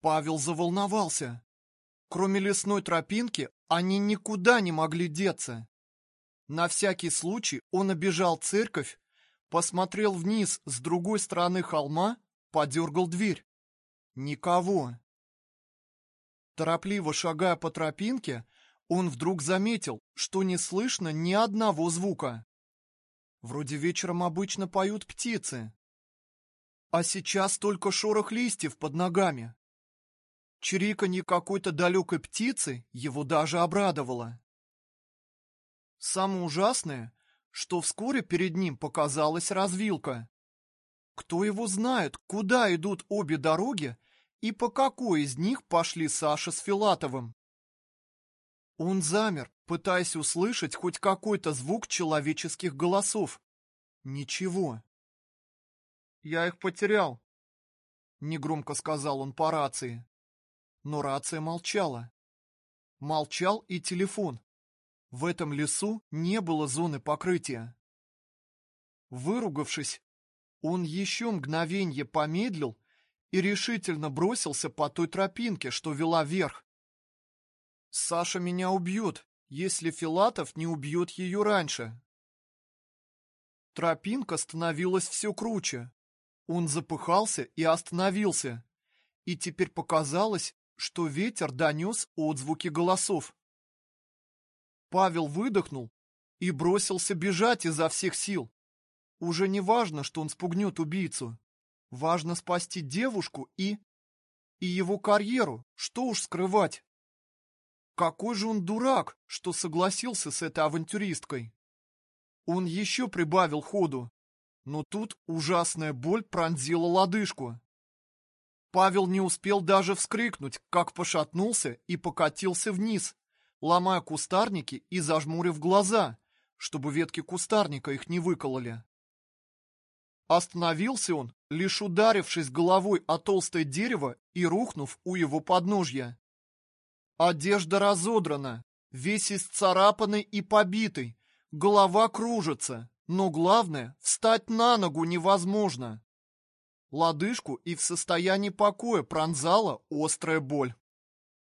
Павел заволновался. Кроме лесной тропинки, они никуда не могли деться. На всякий случай он обежал церковь, посмотрел вниз с другой стороны холма, подергал дверь. Никого. Торопливо шагая по тропинке, он вдруг заметил, что не слышно ни одного звука. Вроде вечером обычно поют птицы. А сейчас только шорох листьев под ногами. Чириканье какой-то далекой птицы его даже обрадовало. Самое ужасное, что вскоре перед ним показалась развилка. Кто его знает, куда идут обе дороги и по какой из них пошли Саша с Филатовым. Он замер, пытаясь услышать хоть какой-то звук человеческих голосов. Ничего. «Я их потерял», — негромко сказал он по рации. Но рация молчала. Молчал и телефон. В этом лесу не было зоны покрытия. Выругавшись, он еще мгновенье помедлил и решительно бросился по той тропинке, что вела вверх. Саша меня убьет, если Филатов не убьет ее раньше. Тропинка становилась все круче. Он запыхался и остановился. И теперь показалось, что ветер донес отзвуки голосов. Павел выдохнул и бросился бежать изо всех сил. Уже не важно, что он спугнет убийцу. Важно спасти девушку и... и его карьеру, что уж скрывать. Какой же он дурак, что согласился с этой авантюристкой. Он еще прибавил ходу, но тут ужасная боль пронзила лодыжку. Павел не успел даже вскрикнуть, как пошатнулся и покатился вниз, ломая кустарники и зажмурив глаза, чтобы ветки кустарника их не выкололи. Остановился он, лишь ударившись головой о толстое дерево и рухнув у его подножья. Одежда разодрана, весь исцарапанный и побитый, голова кружится, но главное, встать на ногу невозможно. Лодыжку и в состоянии покоя пронзала острая боль.